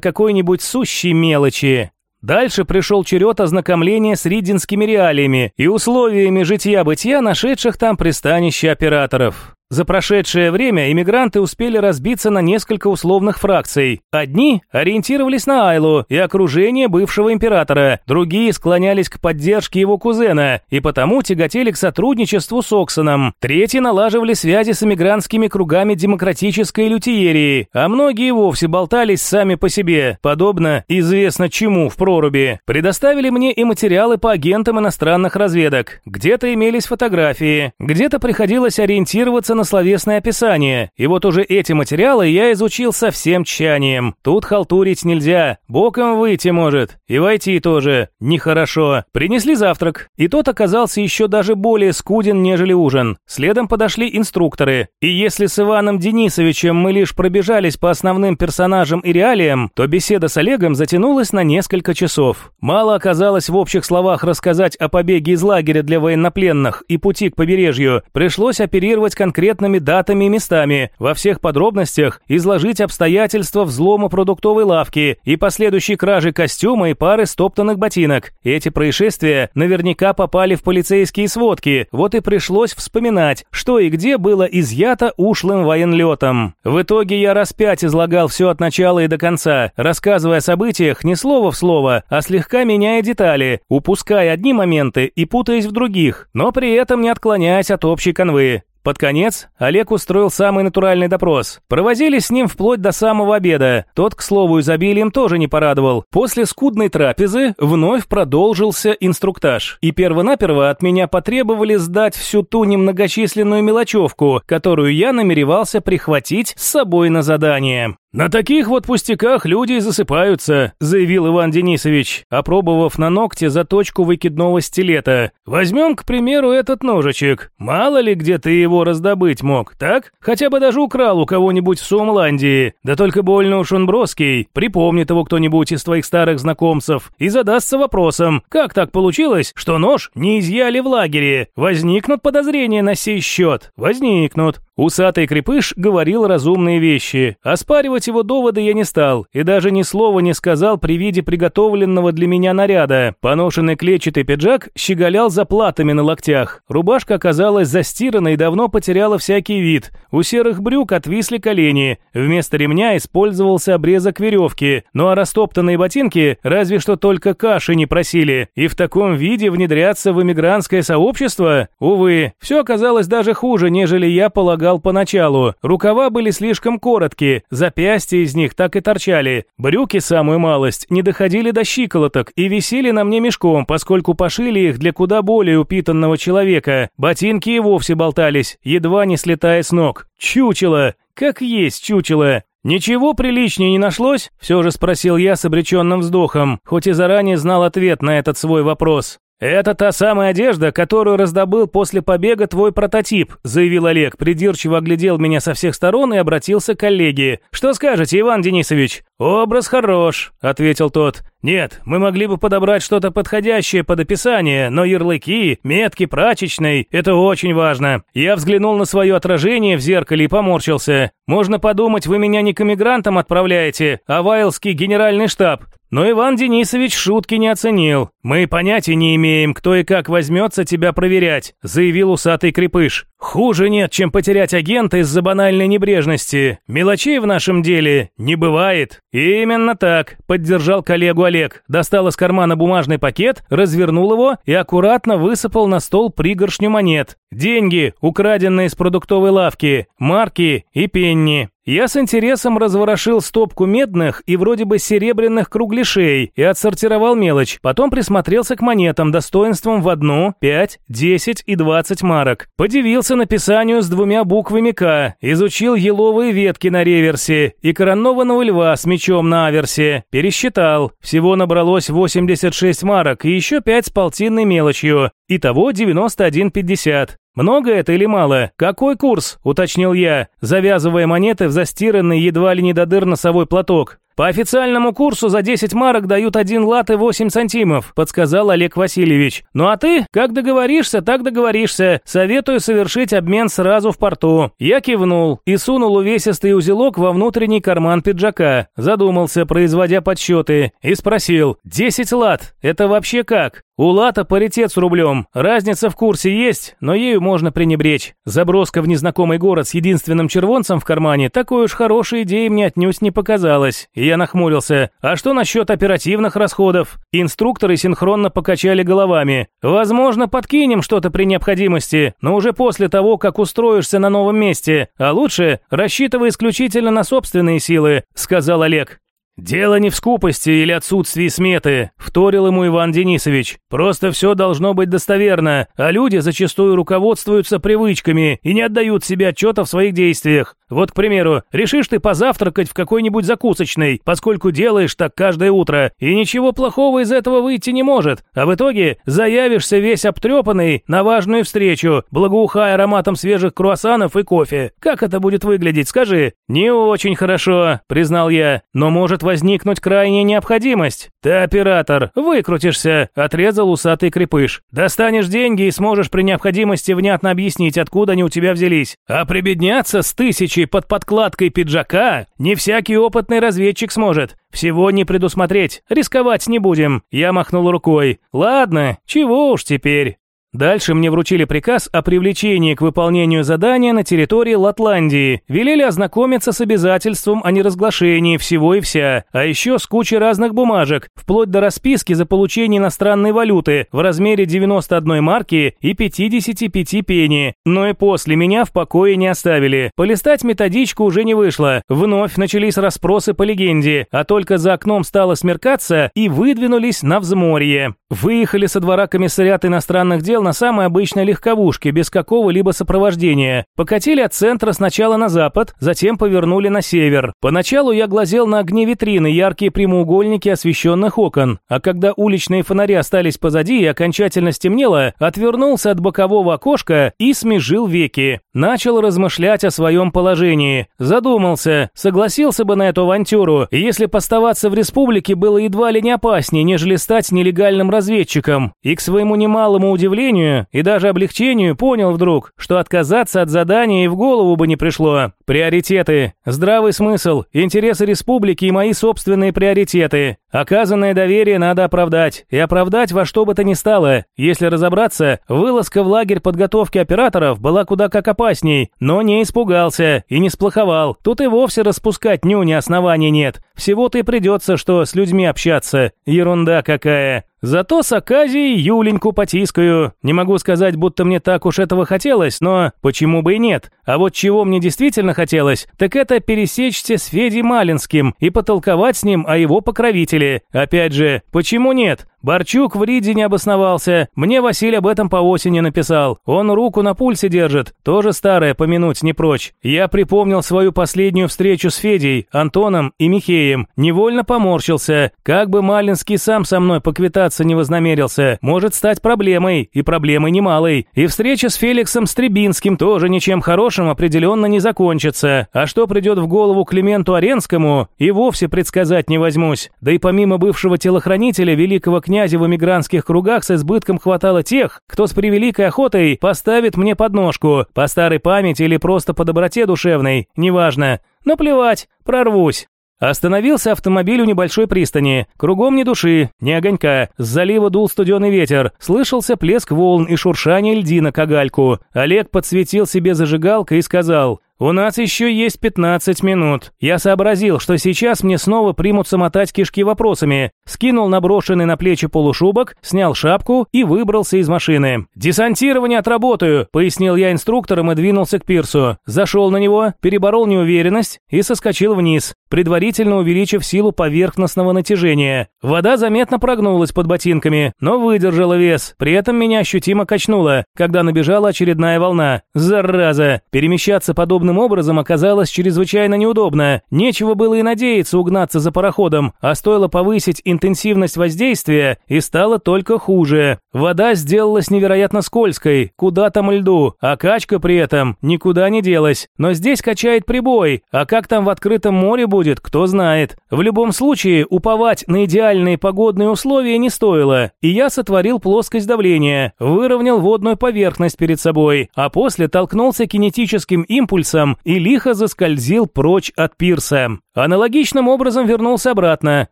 какой-нибудь сущей мелочи. Дальше пришел черед ознакомления с ридинскими реалиями и условиями жития-бытия нашедших там пристанище операторов. За прошедшее время иммигранты успели разбиться на несколько условных фракций. Одни ориентировались на Айлу и окружение бывшего императора, другие склонялись к поддержке его кузена и потому тяготели к сотрудничеству с Оксоном. Третьи налаживали связи с иммигрантскими кругами демократической лютиерии, а многие вовсе болтались сами по себе, подобно известно чему в проруби. Предоставили мне и материалы по агентам иностранных разведок. Где-то имелись фотографии, где-то приходилось ориентироваться на словесное описание, и вот уже эти материалы я изучил со всем тщанием. Тут халтурить нельзя, боком выйти может, и войти тоже. Нехорошо. Принесли завтрак, и тот оказался еще даже более скуден, нежели ужин. Следом подошли инструкторы, и если с Иваном Денисовичем мы лишь пробежались по основным персонажам и реалиям, то беседа с Олегом затянулась на несколько часов. Мало оказалось в общих словах рассказать о побеге из лагеря для военнопленных и пути к побережью, пришлось оперировать конкретными датами и местами, во всех подробностях изложить обстоятельства взлома продуктовой лавки и последующей кражи костюма и пары стоптанных ботинок. Эти происшествия наверняка попали в полицейские сводки, вот и пришлось вспоминать, что и где было изъято ушлым военлетом. В итоге я раз пять излагал все от начала и до конца, рассказывая о событиях не слово в слово, а слегка меняя детали, упуская одни моменты и путаясь в других, но при этом не отклоняясь от общей канвы. Под конец Олег устроил самый натуральный допрос. Провозились с ним вплоть до самого обеда. Тот, к слову, изобилием тоже не порадовал. После скудной трапезы вновь продолжился инструктаж. И первонаперво от меня потребовали сдать всю ту немногочисленную мелочевку, которую я намеревался прихватить с собой на задание. «На таких вот пустяках люди и засыпаются», – заявил Иван Денисович, опробовав на ногте заточку выкидного стилета. «Возьмем, к примеру, этот ножичек. Мало ли где ты его раздобыть мог, так? Хотя бы даже украл у кого-нибудь в Сумландии. Да только больно уж он броский. Припомнит его кто-нибудь из твоих старых знакомцев и задастся вопросом, как так получилось, что нож не изъяли в лагере? Возникнут подозрения на сей счет? Возникнут. Усатый крепыш говорил разумные вещи. Оспаривать его доводы я не стал, и даже ни слова не сказал при виде приготовленного для меня наряда. Поношенный клетчатый пиджак щеголял заплатами на локтях. Рубашка оказалась застирана и давно потеряла всякий вид. У серых брюк отвисли колени. Вместо ремня использовался обрезок веревки. Ну а растоптанные ботинки разве что только каши не просили. И в таком виде внедряться в эмигрантское сообщество? Увы, все оказалось даже хуже, нежели я полагал предполагал поначалу. Рукава были слишком короткие, запястья из них так и торчали. Брюки, самую малость, не доходили до щиколоток и висели на мне мешком, поскольку пошили их для куда более упитанного человека. Ботинки и вовсе болтались, едва не слетая с ног. Чучело! Как есть чучело! «Ничего приличнее не нашлось?» – все же спросил я с обреченным вздохом, хоть и заранее знал ответ на этот свой вопрос. «Это та самая одежда, которую раздобыл после побега твой прототип», заявил Олег, придирчиво оглядел меня со всех сторон и обратился к коллеге. «Что скажете, Иван Денисович?» «Образ хорош», — ответил тот. «Нет, мы могли бы подобрать что-то подходящее под описание, но ярлыки, метки прачечной — это очень важно». Я взглянул на свое отражение в зеркале и поморщился. «Можно подумать, вы меня не к эмигрантам отправляете, а в Айлский генеральный штаб. Но Иван Денисович шутки не оценил. «Мы понятия не имеем, кто и как возьмется тебя проверять», заявил усатый крепыш. «Хуже нет, чем потерять агента из-за банальной небрежности. Мелочей в нашем деле не бывает». «Именно так», поддержал коллегу Олег. Достал из кармана бумажный пакет, развернул его и аккуратно высыпал на стол пригоршню монет. Деньги, украденные из продуктовой лавки, марки и пенни. Я с интересом разворошил стопку медных и вроде бы серебряных кругляшей и отсортировал мелочь. Потом присмотрелся к монетам достоинством в одну, пять, десять и двадцать марок. Подивился написанию с двумя буквами «К», изучил еловые ветки на реверсе и коронованного льва с мечом на аверсе. Пересчитал. Всего набралось 86 марок и еще пять с полтинной мелочью. Итого 91,50. «Много это или мало? Какой курс?» – уточнил я, завязывая монеты в застиранный едва ли не до дыр носовой платок. «По официальному курсу за 10 марок дают 1 лат и 8 сантимов», подсказал Олег Васильевич. «Ну а ты, как договоришься, так договоришься. Советую совершить обмен сразу в порту». Я кивнул и сунул увесистый узелок во внутренний карман пиджака. Задумался, производя подсчеты, и спросил. «10 лат, это вообще как?» У лата паритет с рублем. Разница в курсе есть, но ею можно пренебречь. Заброска в незнакомый город с единственным червонцем в кармане такой уж хорошей идеей мне отнюдь не показалась. И я нахмурился. А что насчет оперативных расходов? Инструкторы синхронно покачали головами. Возможно, подкинем что-то при необходимости, но уже после того, как устроишься на новом месте. А лучше рассчитывай исключительно на собственные силы, сказал Олег. «Дело не в скупости или отсутствии сметы», – вторил ему Иван Денисович. «Просто все должно быть достоверно, а люди зачастую руководствуются привычками и не отдают себе отчета в своих действиях. Вот, к примеру, решишь ты позавтракать в какой-нибудь закусочной, поскольку делаешь так каждое утро, и ничего плохого из этого выйти не может, а в итоге заявишься весь обтрепанный на важную встречу, благоухая ароматом свежих круассанов и кофе. Как это будет выглядеть, скажи?» «Не очень хорошо», – признал я, – «но может возникнуть крайняя необходимость. Ты оператор, выкрутишься», – отрезал усатый крепыш. «Достанешь деньги и сможешь при необходимости внятно объяснить, откуда они у тебя взялись. А прибедняться с тысячей под подкладкой пиджака не всякий опытный разведчик сможет. Всего не предусмотреть, рисковать не будем». Я махнул рукой. «Ладно, чего уж теперь». Дальше мне вручили приказ о привлечении к выполнению задания на территории Латландии, велели ознакомиться с обязательством о неразглашении всего и вся, а еще с кучей разных бумажек, вплоть до расписки за получение иностранной валюты в размере 91 марки и 55 пени. Но и после меня в покое не оставили. Полистать методичку уже не вышло. Вновь начались расспросы по легенде, а только за окном стало смеркаться и выдвинулись на взморье. Выехали со двора комиссариат иностранных дел на самой обычной легковушке, без какого-либо сопровождения. Покатили от центра сначала на запад, затем повернули на север. Поначалу я глазел на огни витрины, яркие прямоугольники освещенных окон, а когда уличные фонари остались позади и окончательно стемнело, отвернулся от бокового окошка и смежил веки. Начал размышлять о своем положении. Задумался, согласился бы на эту авантюру, если поставаться в республике было едва ли не опаснее, нежели стать нелегальным разведчиком. И к своему немалому удивлению и даже облегчению понял вдруг, что отказаться от задания и в голову бы не пришло. Приоритеты, здравый смысл, интересы республики и мои собственные приоритеты. Оказанное доверие надо оправдать, и оправдать во что бы то ни стало. Если разобраться, вылазка в лагерь подготовки операторов была куда как опасней, но не испугался и не сплоховал. Тут и вовсе распускать нюни оснований нет. Всего-то и придется, что с людьми общаться. Ерунда какая. Зато с Аказией Юленьку потискаю. Не могу сказать, будто мне так уж этого хотелось, но почему бы и нет? А вот чего мне действительно хотелось, так это пересечься с Федей Малинским и потолковать с ним о его покровителе. Опять же, почему нет? Борчук в Риде не обосновался. Мне Василий об этом по осени написал. Он руку на пульсе держит. Тоже старое, помянуть не прочь. Я припомнил свою последнюю встречу с Федей, Антоном и Михеем. Невольно поморщился. Как бы Малинский сам со мной поквитаться не вознамерился, может стать проблемой, и проблемой немалой. И встреча с Феликсом Стребинским тоже ничем хорошим определенно не закончится. А что придет в голову Клименту Аренскому, и вовсе предсказать не возьмусь. Да и помимо бывшего телохранителя великого князя в эмигрантских кругах с избытком хватало тех, кто с превеликой охотой поставит мне подножку, по старой памяти или просто по доброте душевной, неважно. Но плевать, прорвусь. Остановился автомобиль у небольшой пристани. Кругом ни души, ни огонька. С залива дул студеный ветер. Слышался плеск волн и шуршание льдина к огальку. Олег подсветил себе зажигалкой и сказал «У нас еще есть 15 минут. Я сообразил, что сейчас мне снова примутся мотать кишки вопросами. Скинул наброшенный на плечи полушубок, снял шапку и выбрался из машины. «Десантирование отработаю», — пояснил я инструкторам и двинулся к пирсу. Зашел на него, переборол неуверенность и соскочил вниз, предварительно увеличив силу поверхностного натяжения. Вода заметно прогнулась под ботинками, но выдержала вес. При этом меня ощутимо качнуло, когда набежала очередная волна. Зараза! Перемещаться Подобным образом оказалось чрезвычайно неудобно. Нечего было и надеяться угнаться за пароходом, а стоило повысить интенсивность воздействия, и стало только хуже. Вода сделалась невероятно скользкой, куда там льду, а качка при этом никуда не делась. Но здесь качает прибой, а как там в открытом море будет, кто знает. В любом случае, уповать на идеальные погодные условия не стоило, и я сотворил плоскость давления, выровнял водную поверхность перед собой, а после толкнулся кинетическим импульсом и лихо заскользил прочь от пирса. Аналогичным образом вернулся обратно,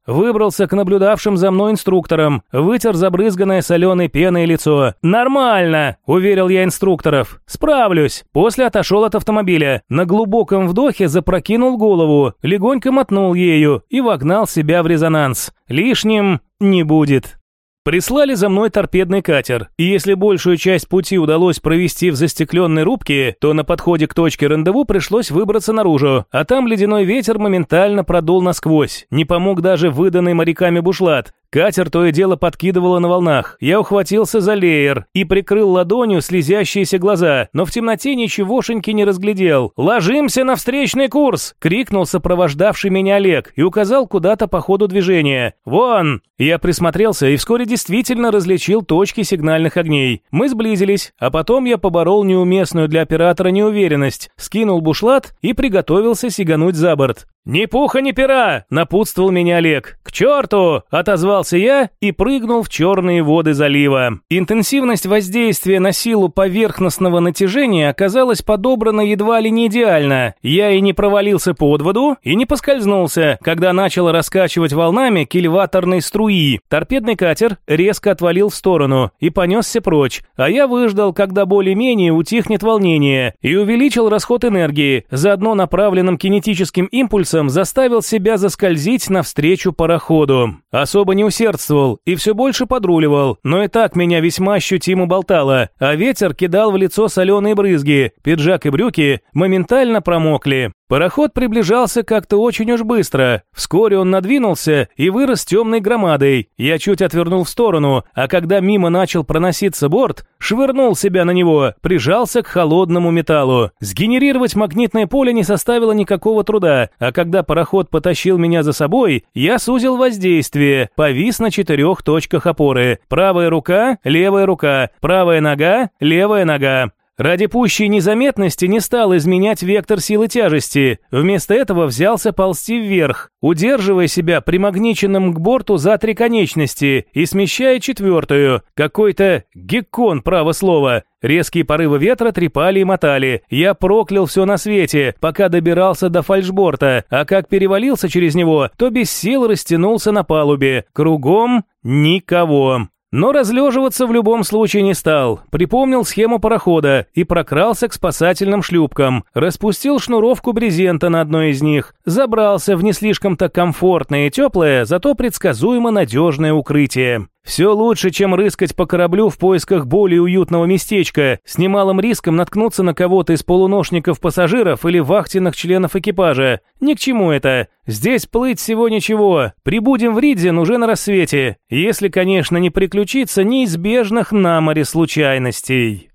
выбрался к наблюдавшим за мной инструкторам, вытер забрызганное соленой пеной лицо. «Нормально!» – уверил я инструкторов. «Справлюсь!» После отошел от автомобиля, на глубоком вдохе запрокинул голову, легонько мотнул ею и вогнал себя в резонанс. «Лишним не будет!» Прислали за мной торпедный катер, и если большую часть пути удалось провести в застекленной рубке, то на подходе к точке рандеву пришлось выбраться наружу, а там ледяной ветер моментально продул насквозь. Не помог даже выданный моряками бушлат. Катер то и дело подкидывало на волнах. Я ухватился за леер и прикрыл ладонью слезящиеся глаза, но в темноте ничегошеньки не разглядел. «Ложимся на встречный курс!» — крикнул сопровождавший меня Олег и указал куда-то по ходу движения. «Вон!» Я присмотрелся и вскоре действительно различил точки сигнальных огней. Мы сблизились, а потом я поборол неуместную для оператора неуверенность, скинул бушлат и приготовился сигануть за борт. «Ни пуха, ни пера!» – напутствовал меня Олег. «К черту!» – отозвался я и прыгнул в черные воды залива. Интенсивность воздействия на силу поверхностного натяжения оказалась подобрана едва ли не идеально. Я и не провалился под воду, и не поскользнулся, когда начал раскачивать волнами кильваторной струи. Торпедный катер резко отвалил в сторону и понесся прочь, а я выждал, когда более-менее утихнет волнение, и увеличил расход энергии, заодно направленным кинетическим импульсом рефлексом заставил себя заскользить навстречу пароходу. Особо не усердствовал и все больше подруливал, но и так меня весьма ощутимо болтало, а ветер кидал в лицо соленые брызги, пиджак и брюки моментально промокли. Пароход приближался как-то очень уж быстро. Вскоре он надвинулся и вырос темной громадой. Я чуть отвернул в сторону, а когда мимо начал проноситься борт, швырнул себя на него, прижался к холодному металлу. Сгенерировать магнитное поле не составило никакого труда, а когда пароход потащил меня за собой, я сузил воздействие, повис на четырех точках опоры. Правая рука, левая рука, правая нога, левая нога. Ради пущей незаметности не стал изменять вектор силы тяжести, вместо этого взялся ползти вверх, удерживая себя примагниченным к борту за три конечности и смещая четвертую. Какой-то геккон, право слово. Резкие порывы ветра трепали и мотали. Я проклял все на свете, пока добирался до фальшборта, а как перевалился через него, то без сил растянулся на палубе. Кругом никого. Но разлеживаться в любом случае не стал. Припомнил схему парохода и прокрался к спасательным шлюпкам. Распустил шнуровку брезента на одной из них. Забрался в не слишком-то комфортное и теплое, зато предсказуемо надежное укрытие. Все лучше, чем рыскать по кораблю в поисках более уютного местечка, с немалым риском наткнуться на кого-то из полуношников пассажиров или вахтенных членов экипажа. Ни к чему это. Здесь плыть всего ничего. Прибудем в Ридзен уже на рассвете, если, конечно, не приключиться неизбежных на море случайностей.